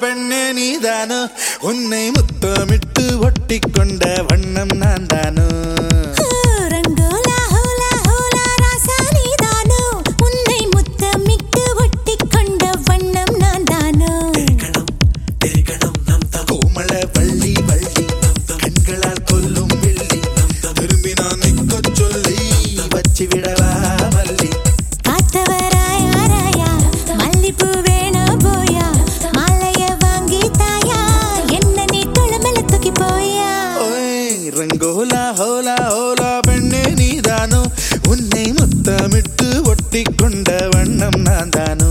பெண்ணே நீதானோ? உன்னை முத்தமிட்டு ஒட்டி கொண்ட வண்ணம் நான் தானோ வள்ளி ரங்கோலா ஹோலா ஹோலா பெண்ணே நீதானோ? உன்னை முத்தமிட்டு ஒட்டி கொண்ட வண்ணம் நான் தானோ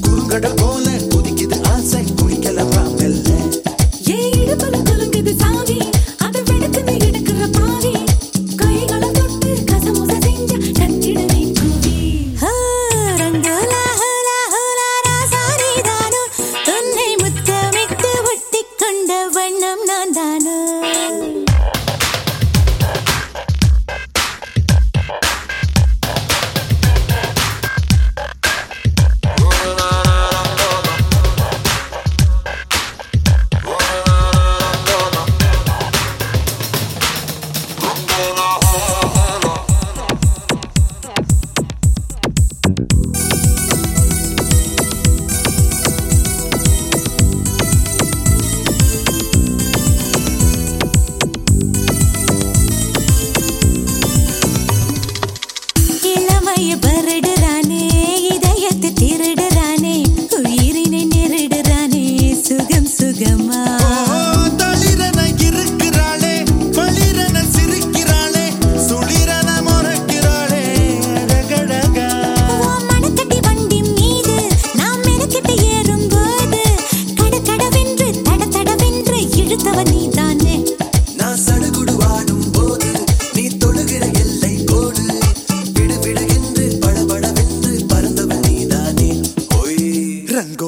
குறுங்கடல் போல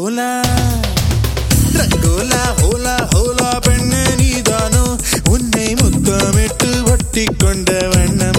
రంగోలా రంగోలా హోలా హోలా పెണ്ണ నీదాను ఉన్నై ముత్తమిట్టు ఒట్టికొండ వண்ணం